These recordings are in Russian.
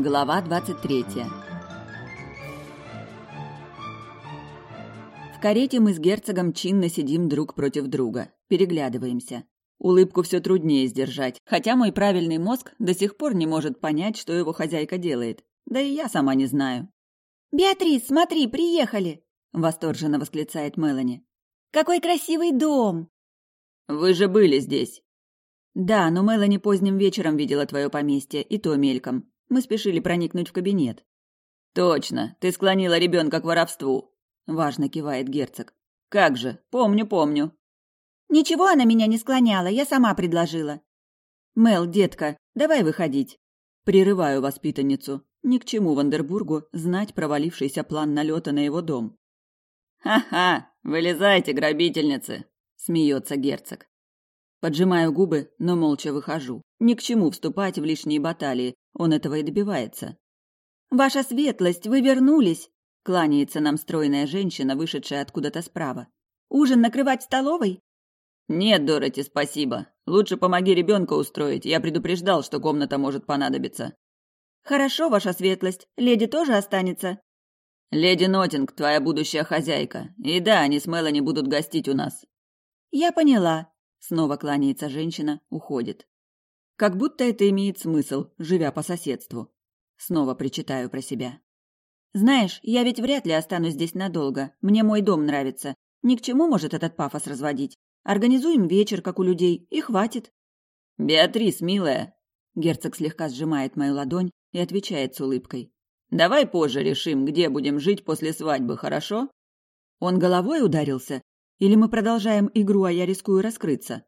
Глава 23 В карете мы с герцогом чинно сидим друг против друга, переглядываемся. Улыбку все труднее сдержать, хотя мой правильный мозг до сих пор не может понять, что его хозяйка делает. Да и я сама не знаю. «Беатрис, смотри, приехали!» — восторженно восклицает Мелани. «Какой красивый дом!» «Вы же были здесь!» «Да, но Мелани поздним вечером видела твое поместье, и то мельком. Мы спешили проникнуть в кабинет. Точно, ты склонила ребенка к воровству, важно кивает герцог. Как же, помню, помню. Ничего она меня не склоняла, я сама предложила. Мел, детка, давай выходить. Прерываю воспитанницу. Ни к чему Вандербургу знать провалившийся план налета на его дом. «Ха-ха! Вылезайте, грабительницы!» – смеется герцог. Поджимаю губы, но молча выхожу. Ни к чему вступать в лишние баталии, он этого и добивается. «Ваша светлость, вы вернулись!» – кланяется нам стройная женщина, вышедшая откуда-то справа. «Ужин накрывать в столовой?» «Нет, Дороти, спасибо. Лучше помоги ребенка устроить. Я предупреждал, что комната может понадобиться». «Хорошо, ваша светлость. Леди тоже останется?» «Леди Нотинг, твоя будущая хозяйка. И да, они с Мелани будут гостить у нас». «Я поняла», Снова кланяется женщина, уходит. Как будто это имеет смысл, живя по соседству. Снова причитаю про себя. Знаешь, я ведь вряд ли останусь здесь надолго. Мне мой дом нравится. Ни к чему может этот пафос разводить. Организуем вечер, как у людей, и хватит. Беатрис, милая. Герцог слегка сжимает мою ладонь и отвечает с улыбкой. Давай позже решим, где будем жить после свадьбы, хорошо? Он головой ударился или мы продолжаем игру, а я рискую раскрыться?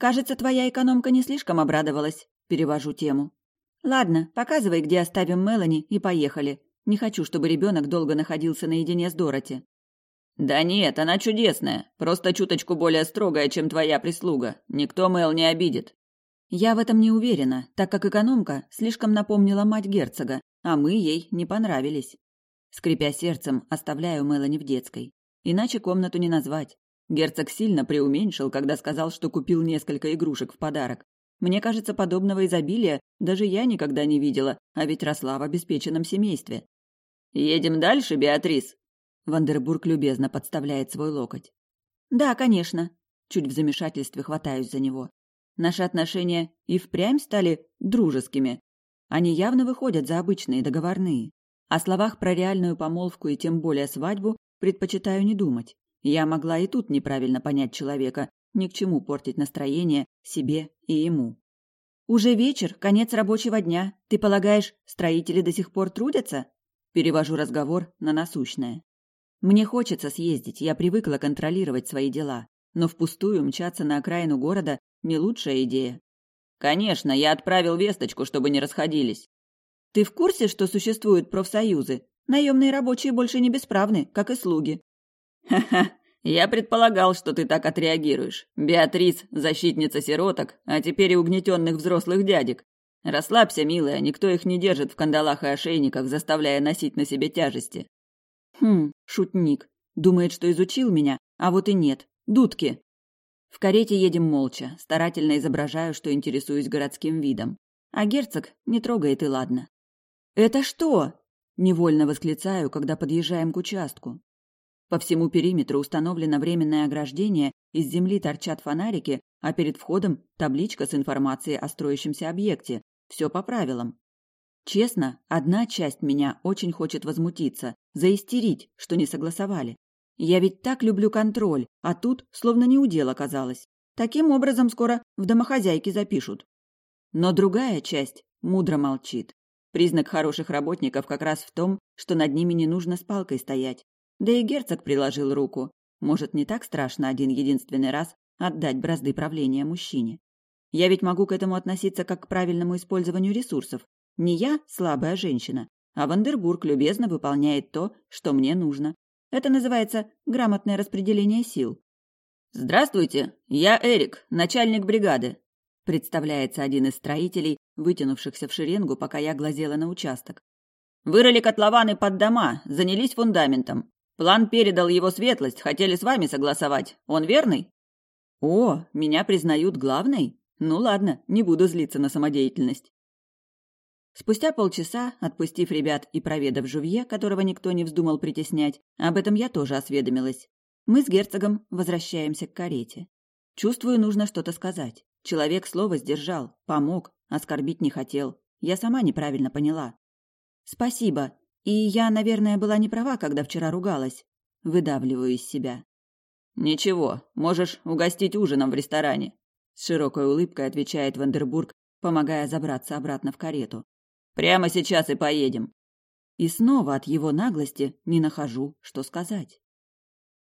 Кажется, твоя экономка не слишком обрадовалась. Перевожу тему. Ладно, показывай, где оставим Мелани, и поехали. Не хочу, чтобы ребенок долго находился наедине с Дороти. Да нет, она чудесная, просто чуточку более строгая, чем твоя прислуга. Никто Мел не обидит. Я в этом не уверена, так как экономка слишком напомнила мать герцога, а мы ей не понравились. Скрипя сердцем, оставляю Мелани в детской. Иначе комнату не назвать. Герцог сильно преуменьшил, когда сказал, что купил несколько игрушек в подарок. Мне кажется, подобного изобилия даже я никогда не видела, а ведь росла в обеспеченном семействе. «Едем дальше, Беатрис?» Вандербург любезно подставляет свой локоть. «Да, конечно». Чуть в замешательстве хватаюсь за него. Наши отношения и впрямь стали дружескими. Они явно выходят за обычные договорные. О словах про реальную помолвку и тем более свадьбу Предпочитаю не думать. Я могла и тут неправильно понять человека, ни к чему портить настроение себе и ему. «Уже вечер, конец рабочего дня. Ты полагаешь, строители до сих пор трудятся?» Перевожу разговор на насущное. Мне хочется съездить, я привыкла контролировать свои дела, но впустую мчаться на окраину города – не лучшая идея. Конечно, я отправил весточку, чтобы не расходились. Ты в курсе, что существуют профсоюзы? Наемные рабочие больше не бесправны, как и слуги. Ха-ха, я предполагал, что ты так отреагируешь. Беатрис – защитница сироток, а теперь и угнетенных взрослых дядек. Расслабься, милая, никто их не держит в кандалах и ошейниках, заставляя носить на себе тяжести. Хм, шутник. Думает, что изучил меня, а вот и нет. Дудки. В карете едем молча, старательно изображаю, что интересуюсь городским видом. А герцог не трогает и ладно. «Это что?» Невольно восклицаю, когда подъезжаем к участку. По всему периметру установлено временное ограждение, из земли торчат фонарики, а перед входом табличка с информацией о строящемся объекте. Все по правилам. Честно, одна часть меня очень хочет возмутиться, заистерить, что не согласовали. Я ведь так люблю контроль, а тут словно не удел оказалось. Таким образом скоро в домохозяйке запишут. Но другая часть мудро молчит. Признак хороших работников как раз в том, что над ними не нужно с палкой стоять. Да и герцог приложил руку. Может, не так страшно один единственный раз отдать бразды правления мужчине. Я ведь могу к этому относиться как к правильному использованию ресурсов. Не я слабая женщина, а Вандербург любезно выполняет то, что мне нужно. Это называется грамотное распределение сил. «Здравствуйте, я Эрик, начальник бригады», представляется один из строителей, вытянувшихся в шеренгу, пока я глазела на участок. Вырыли котлованы под дома, занялись фундаментом. План передал его светлость, хотели с вами согласовать. Он верный? О, меня признают главной? Ну ладно, не буду злиться на самодеятельность. Спустя полчаса, отпустив ребят и проведав Жувье, которого никто не вздумал притеснять, об этом я тоже осведомилась. Мы с герцогом возвращаемся к карете. Чувствую, нужно что-то сказать. Человек слово сдержал, помог, оскорбить не хотел. Я сама неправильно поняла. Спасибо. И я, наверное, была не права, когда вчера ругалась. Выдавливаю из себя. Ничего, можешь угостить ужином в ресторане. С широкой улыбкой отвечает Вандербург, помогая забраться обратно в карету. Прямо сейчас и поедем. И снова от его наглости не нахожу, что сказать.